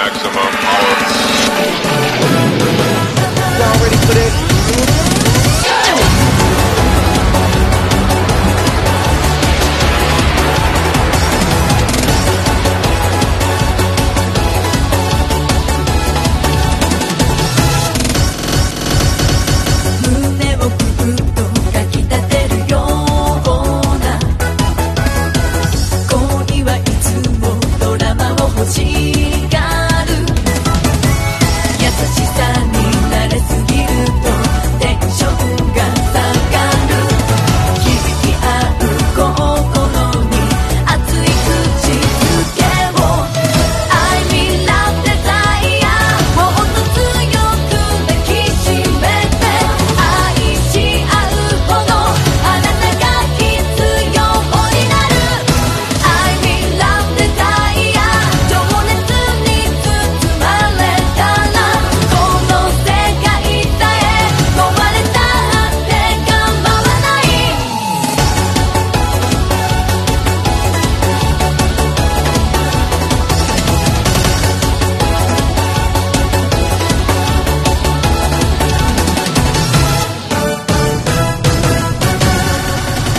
maximum power.